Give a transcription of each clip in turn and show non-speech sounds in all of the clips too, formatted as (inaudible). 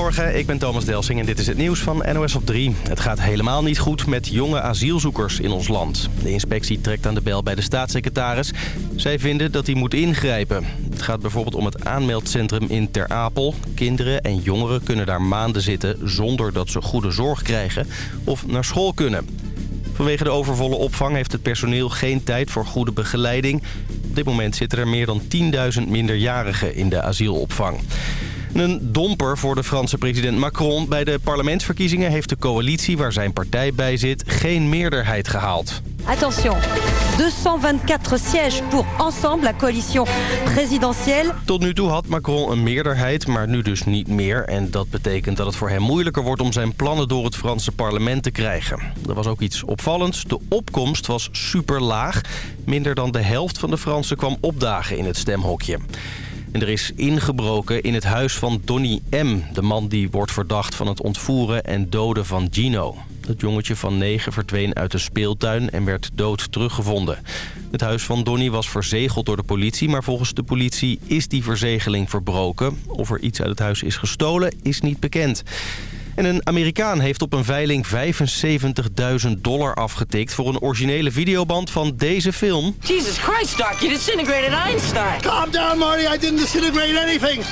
Goedemorgen, ik ben Thomas Delsing en dit is het nieuws van NOS op 3. Het gaat helemaal niet goed met jonge asielzoekers in ons land. De inspectie trekt aan de bel bij de staatssecretaris. Zij vinden dat hij moet ingrijpen. Het gaat bijvoorbeeld om het aanmeldcentrum in Ter Apel. Kinderen en jongeren kunnen daar maanden zitten zonder dat ze goede zorg krijgen of naar school kunnen. Vanwege de overvolle opvang heeft het personeel geen tijd voor goede begeleiding. Op dit moment zitten er meer dan 10.000 minderjarigen in de asielopvang. Een domper voor de Franse president Macron. Bij de parlementsverkiezingen heeft de coalitie waar zijn partij bij zit geen meerderheid gehaald. Attention, 224 sièges pour ensemble, la coalition présidentielle. Tot nu toe had Macron een meerderheid, maar nu dus niet meer. En dat betekent dat het voor hem moeilijker wordt om zijn plannen door het Franse parlement te krijgen. Er was ook iets opvallends. De opkomst was super laag. Minder dan de helft van de Fransen kwam opdagen in het stemhokje. En er is ingebroken in het huis van Donny M. De man die wordt verdacht van het ontvoeren en doden van Gino. Het jongetje van negen verdween uit de speeltuin en werd dood teruggevonden. Het huis van Donny was verzegeld door de politie... maar volgens de politie is die verzegeling verbroken. Of er iets uit het huis is gestolen, is niet bekend. En een Amerikaan heeft op een veiling 75.000 dollar afgetikt... voor een originele videoband van deze film. Jesus Christ, Doc, you disintegrated Einstein. Calm down, Marty. I didn't disintegrate anything.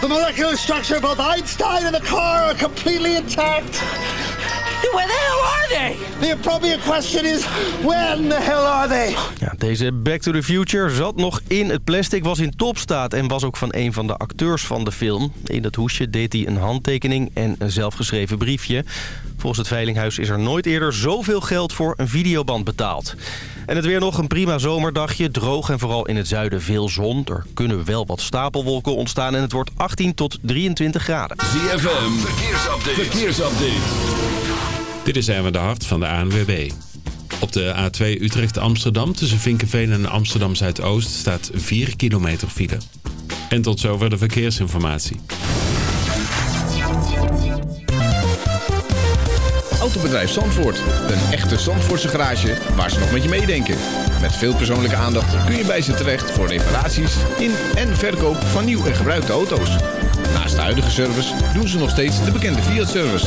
The molecular structure of both Einstein and the car are completely intact. (laughs) Where the hell are they? The appropriate question is, when the hell are they? Ja, deze Back to the Future zat nog in het plastic, was in topstaat... en was ook van een van de acteurs van de film. In dat hoesje deed hij een handtekening en een zelfgeschreven briefje. Volgens het Veilinghuis is er nooit eerder zoveel geld voor een videoband betaald. En het weer nog een prima zomerdagje. Droog en vooral in het zuiden veel zon. Er kunnen wel wat stapelwolken ontstaan en het wordt 18 tot 23 graden. ZFM, verkeersupdate. verkeersupdate. Dit is Erwin de Hart van de ANWB. Op de A2 Utrecht-Amsterdam tussen Vinkenveen en Amsterdam-Zuidoost staat 4 kilometer file. En tot zover de verkeersinformatie. Autobedrijf Zandvoort. Een echte Zandvoortse garage waar ze nog met je meedenken. Met veel persoonlijke aandacht kun je bij ze terecht voor reparaties in en verkoop van nieuw en gebruikte auto's. Naast de huidige service doen ze nog steeds de bekende Fiat-service.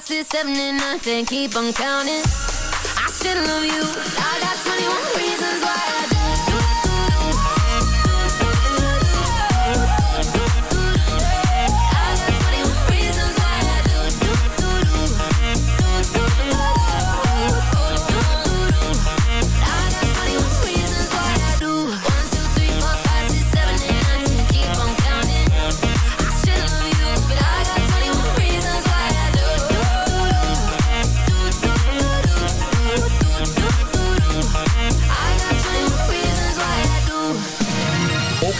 watch it seven and nine, ten, keep on counting. I still love you. I got 21 reasons why.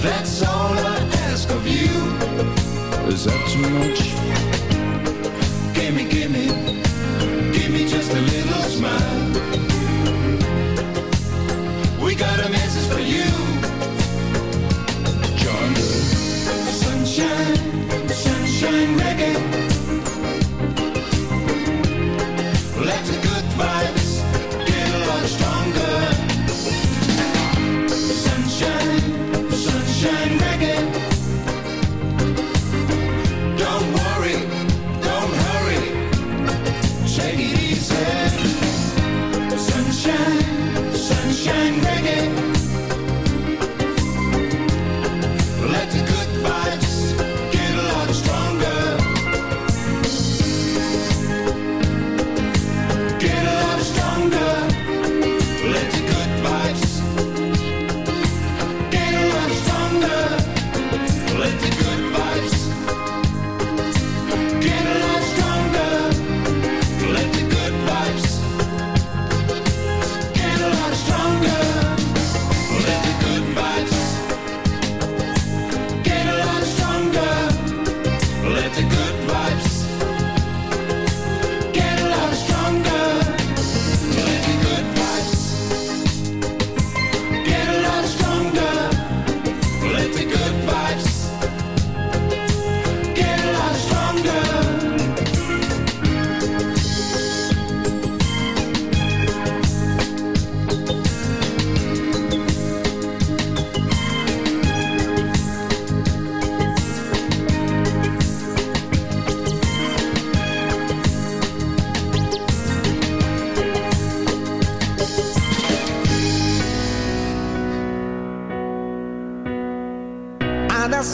That's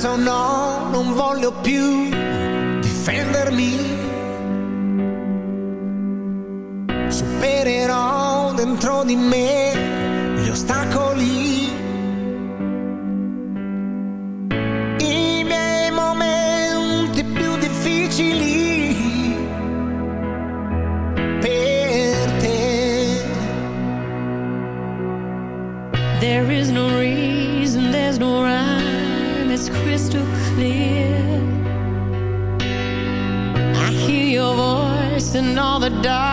senso no, non voglio più difendermi. Supererò dentro di me the dark.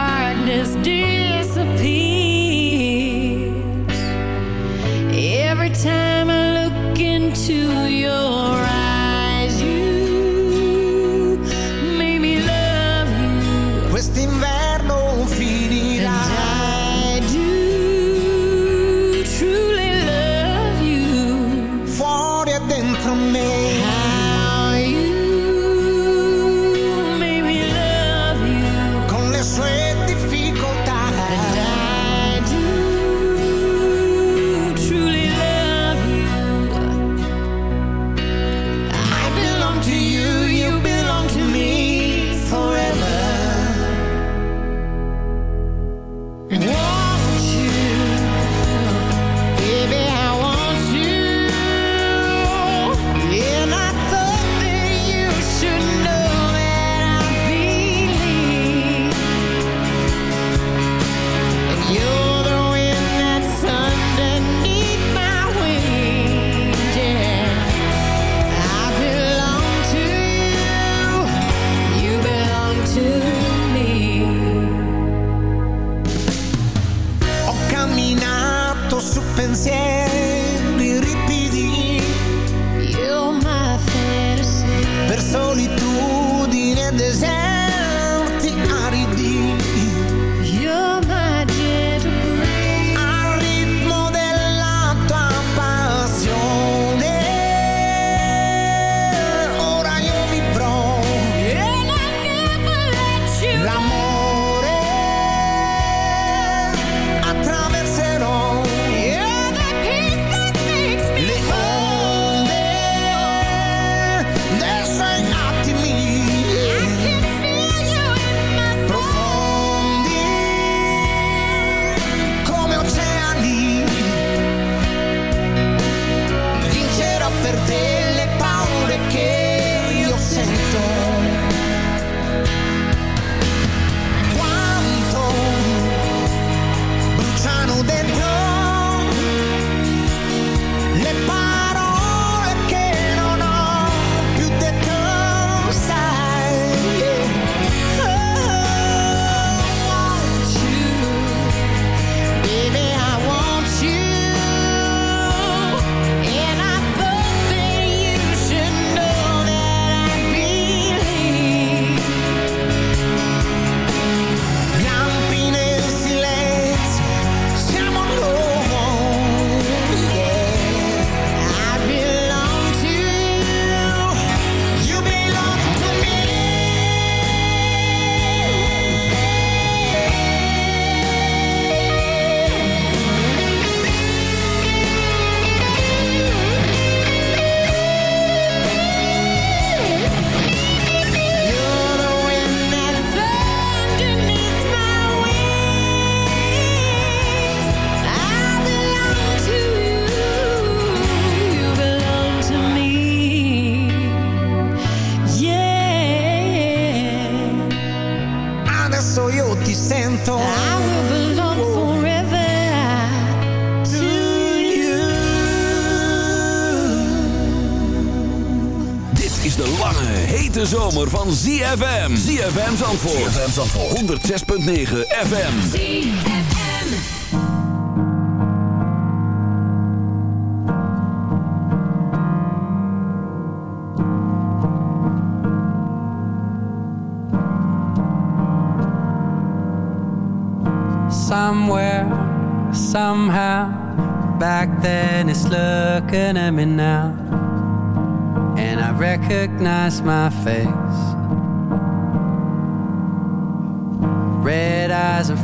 ZFM, ZFM. ZFM Zandvoort. ZFM Zandvoort. 106.9 FM. ZFM. Somewhere, somehow, back then it's looking at me now. And I recognize my face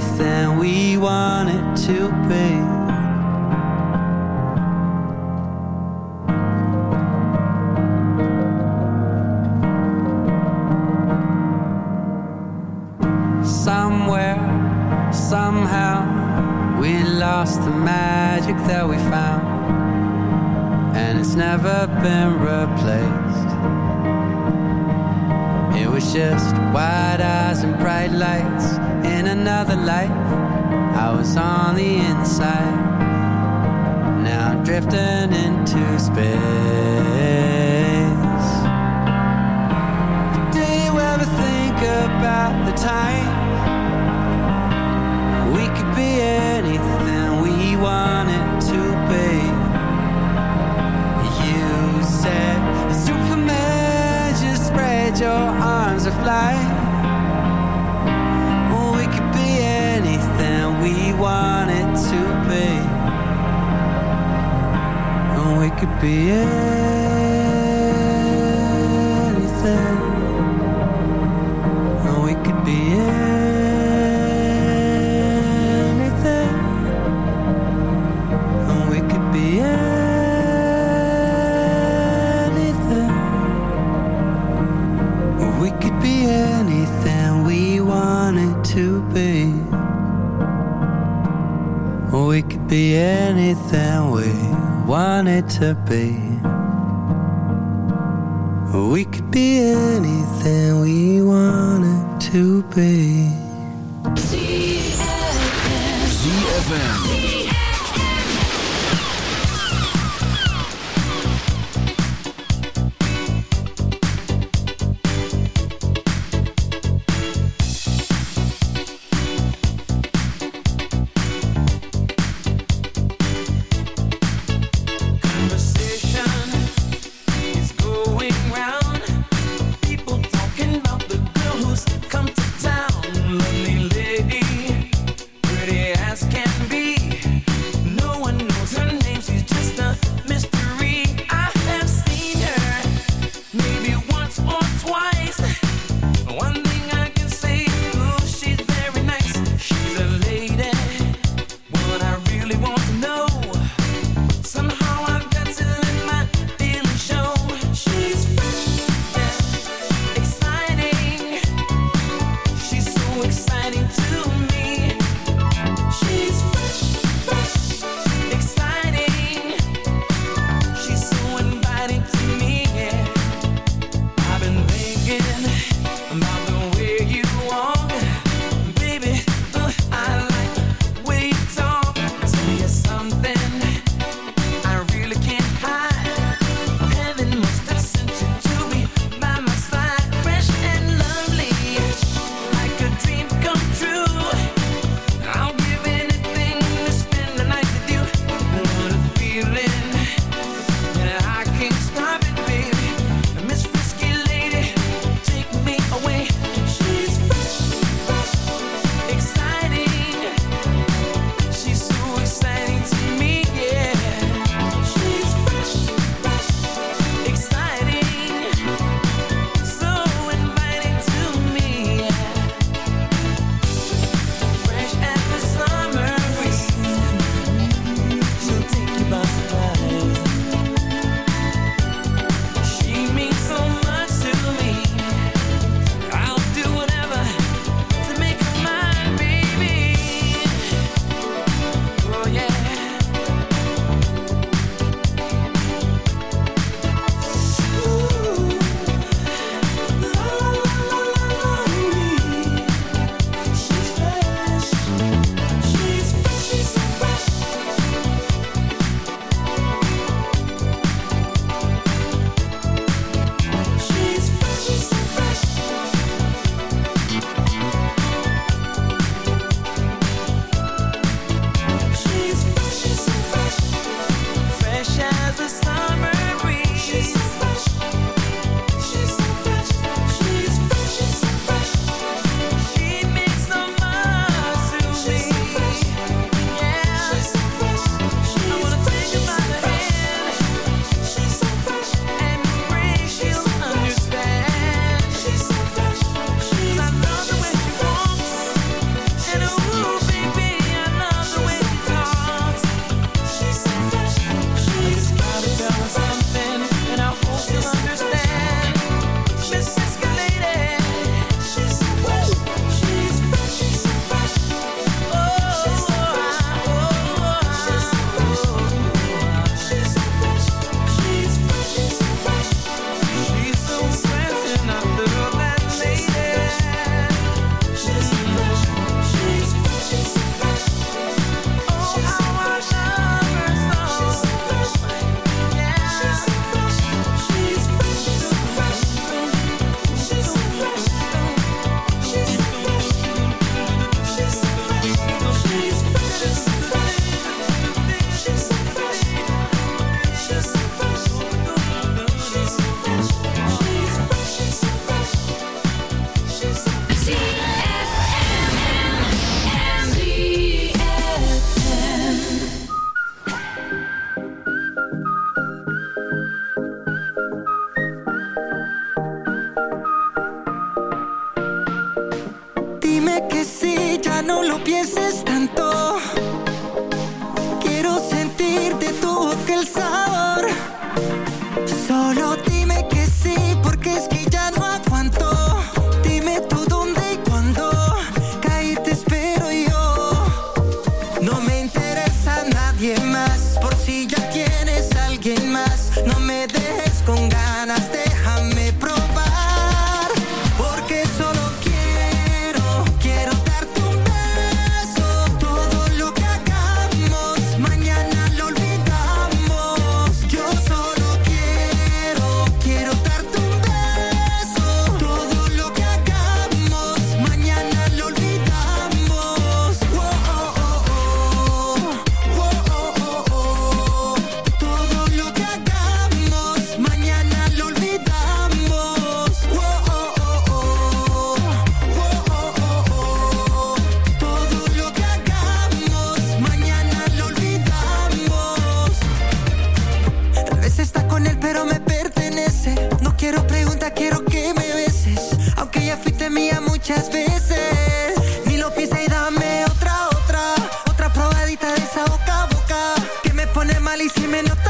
faith we want it to be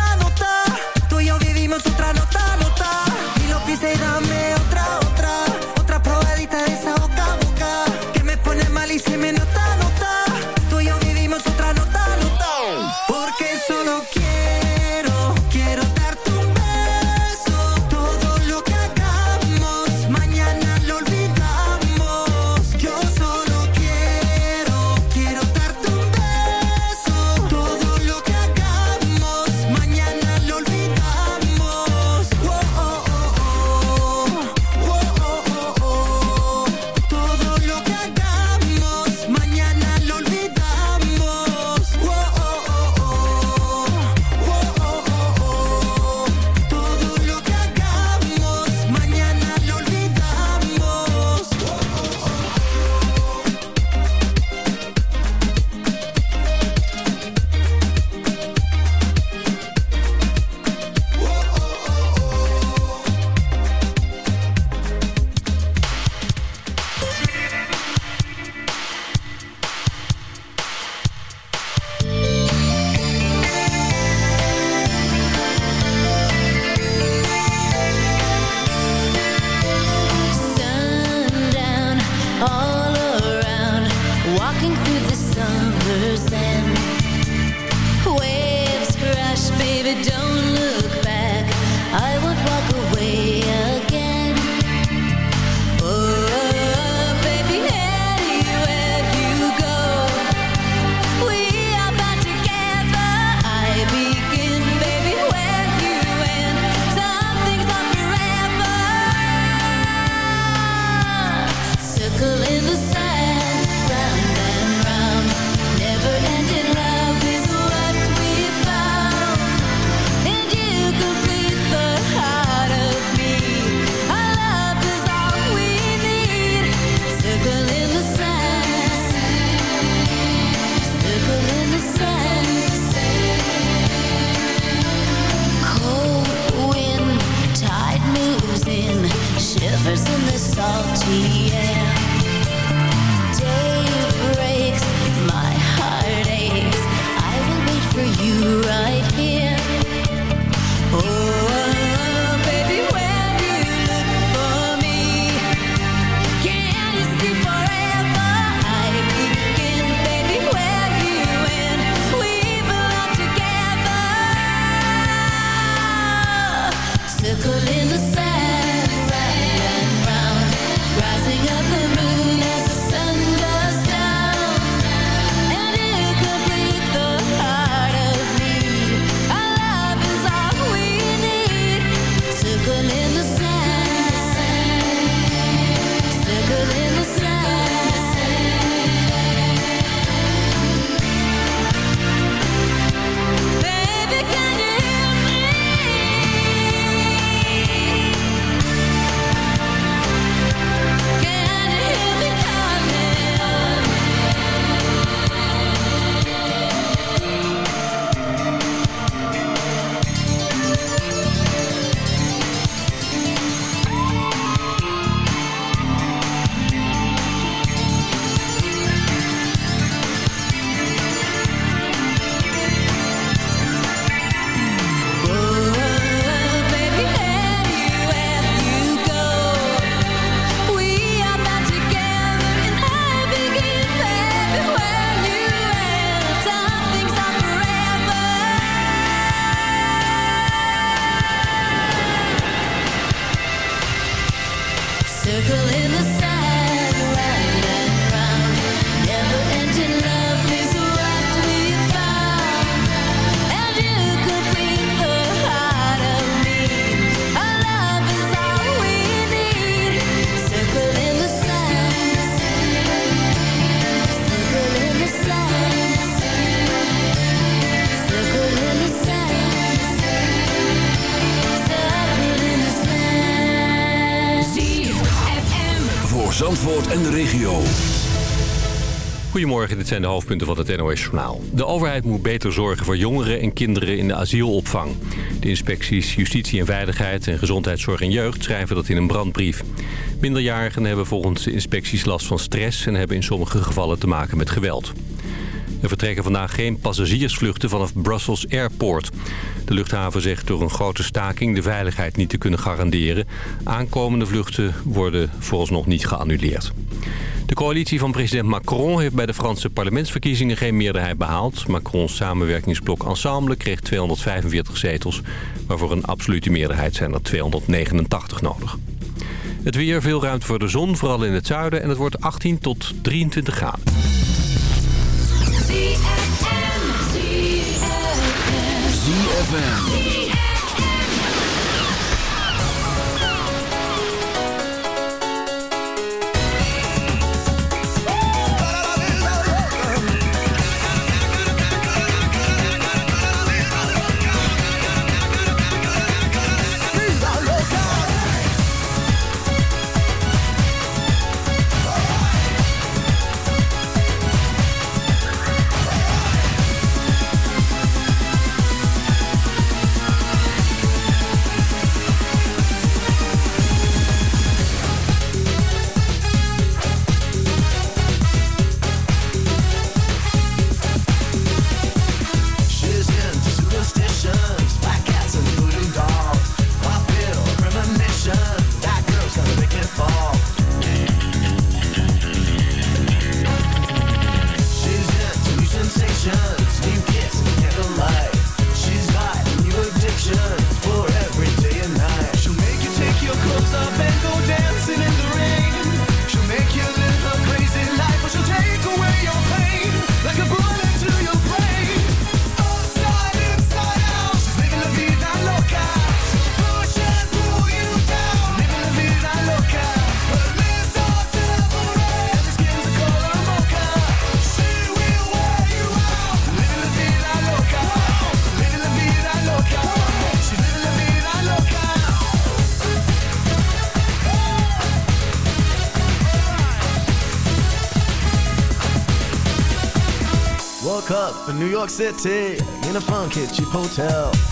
なのだ Dit zijn de hoofdpunten van het NOS-journaal. De overheid moet beter zorgen voor jongeren en kinderen in de asielopvang. De inspecties Justitie en Veiligheid en Gezondheidszorg en Jeugd schrijven dat in een brandbrief. Minderjarigen hebben volgens de inspecties last van stress... en hebben in sommige gevallen te maken met geweld. Er vertrekken vandaag geen passagiersvluchten vanaf Brussels Airport. De luchthaven zegt door een grote staking de veiligheid niet te kunnen garanderen. Aankomende vluchten worden vooralsnog niet geannuleerd. De coalitie van president Macron heeft bij de Franse parlementsverkiezingen geen meerderheid behaald. Macrons samenwerkingsblok Ensemble kreeg 245 zetels. Maar voor een absolute meerderheid zijn er 289 nodig. Het weer, veel ruimte voor de zon, vooral in het zuiden. En het wordt 18 tot 23 graden. in New York City in a funky kitchen hotel.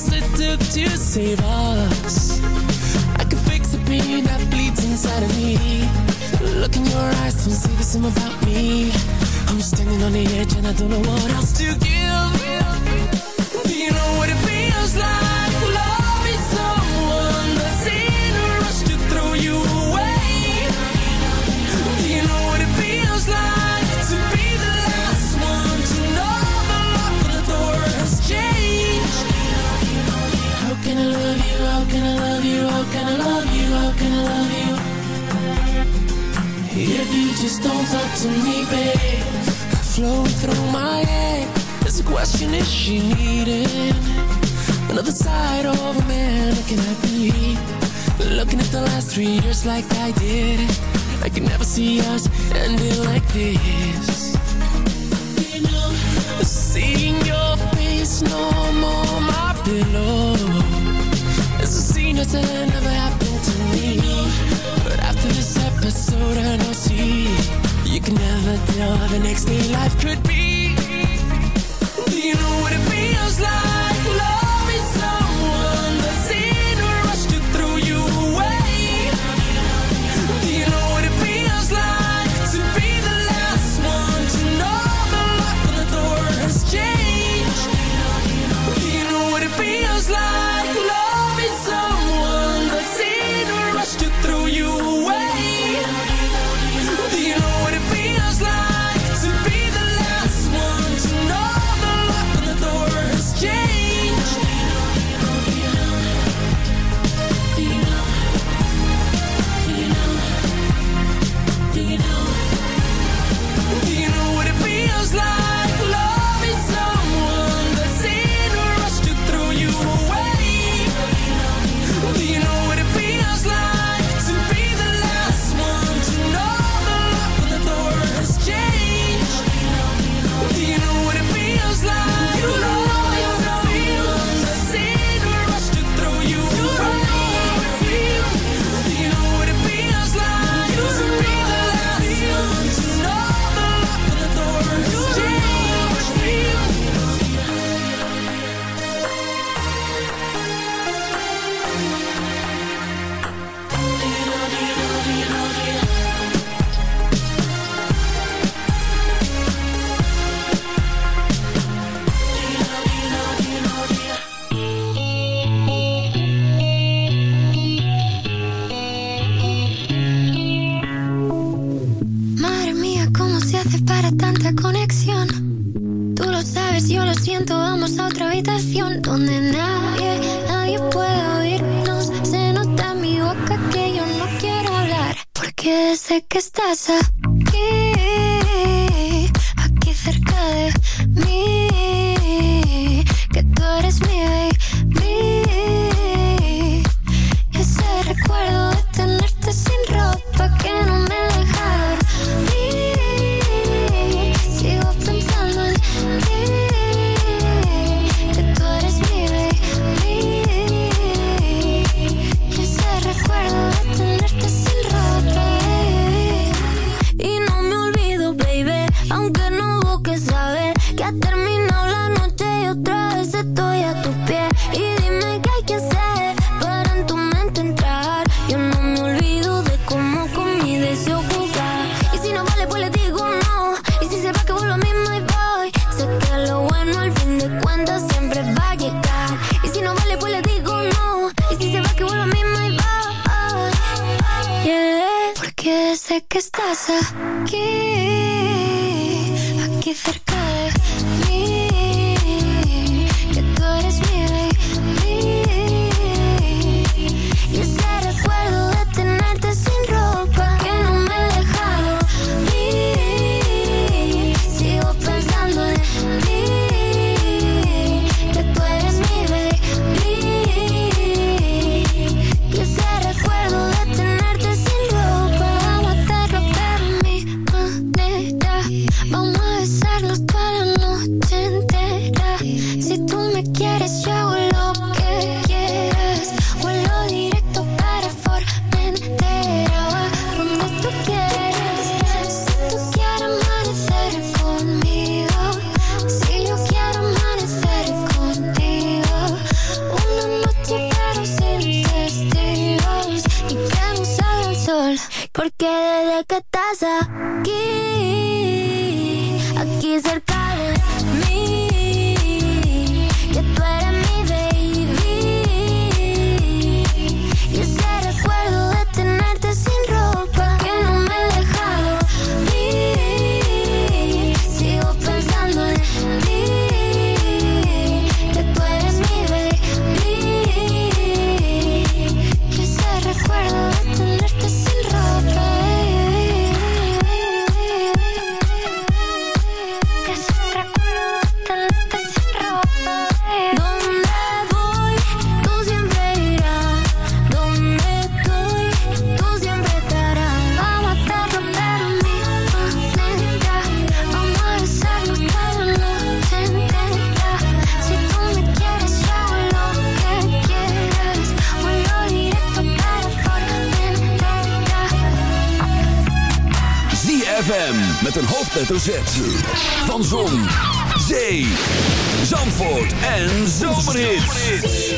cost it took to save us. I can fix the pain that bleeds inside of me. Look in your eyes, don't say the same about me. I'm standing on the edge and I don't know what else to give. you just don't talk to me, babe. Flowing through my head. There's a question, is she needing Another side of a man can I be Looking at the last three years like I did I could never see us ending like this. Seeing your face no more my pillow. It's a scene that's never happened to me But after this but so don't see. You can never tell how the next day life could be. casa. pasa? ¿Qué hoofdletter Z. Van Zon, Zee, Zandvoort en Zomerhits.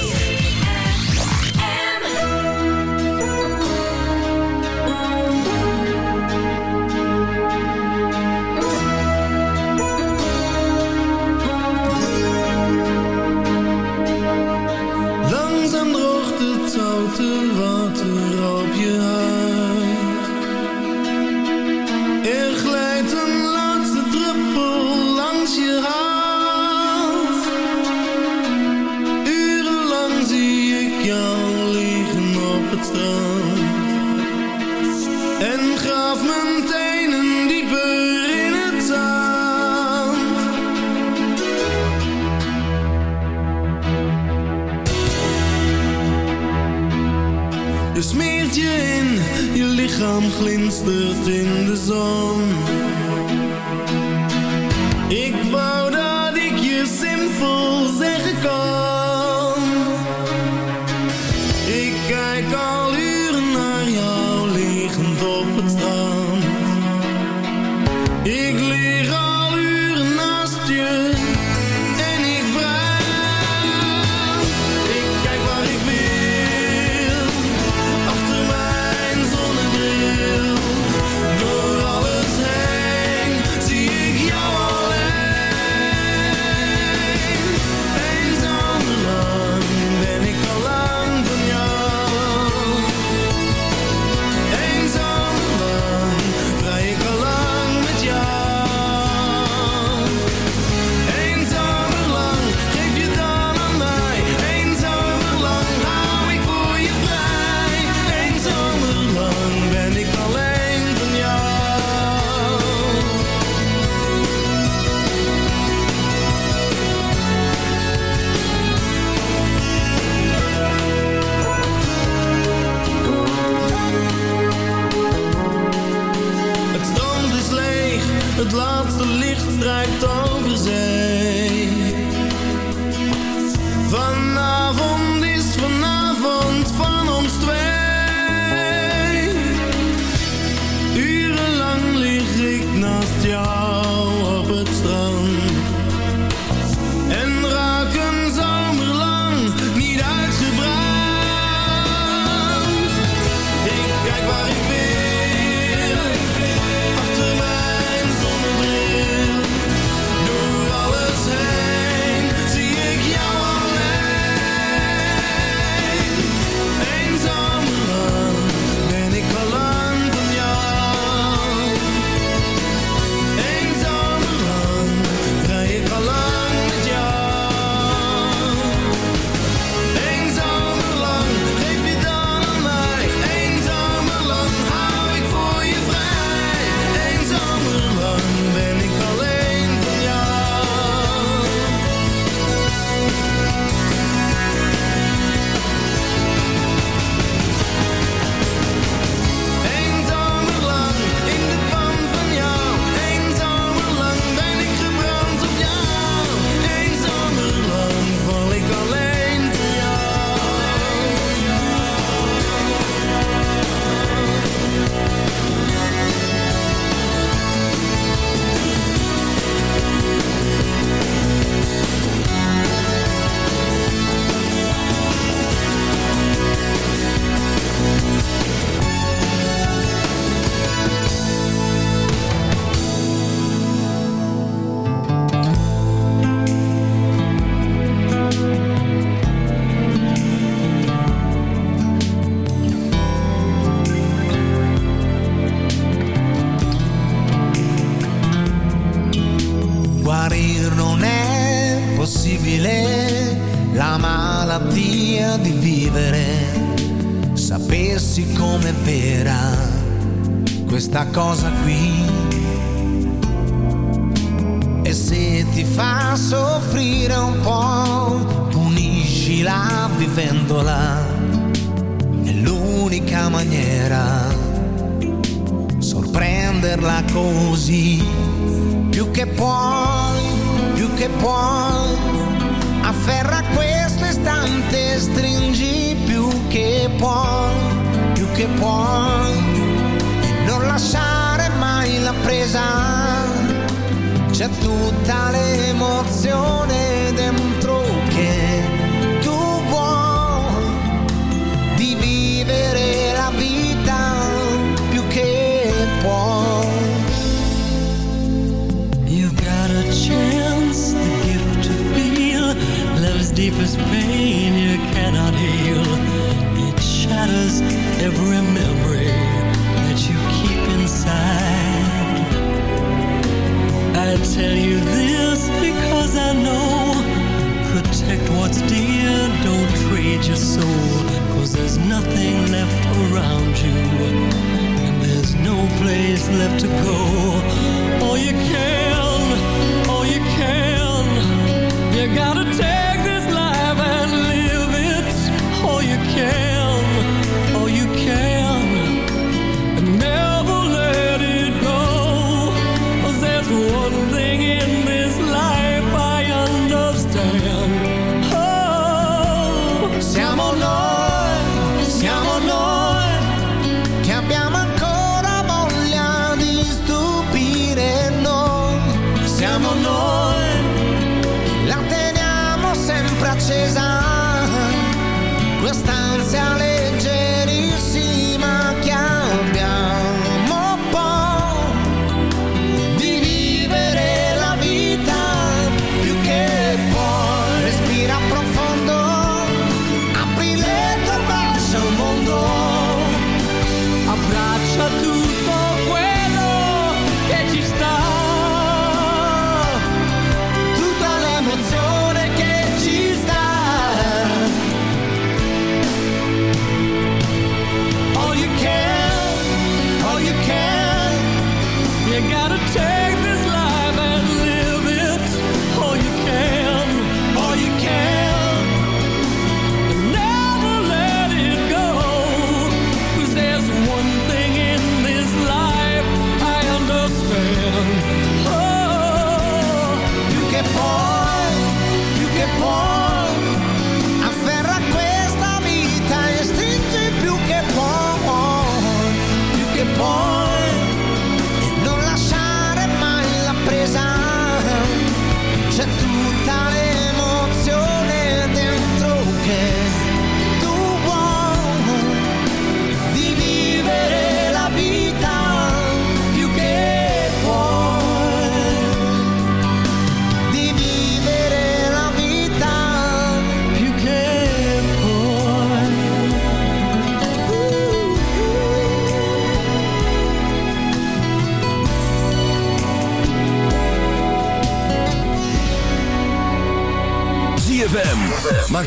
take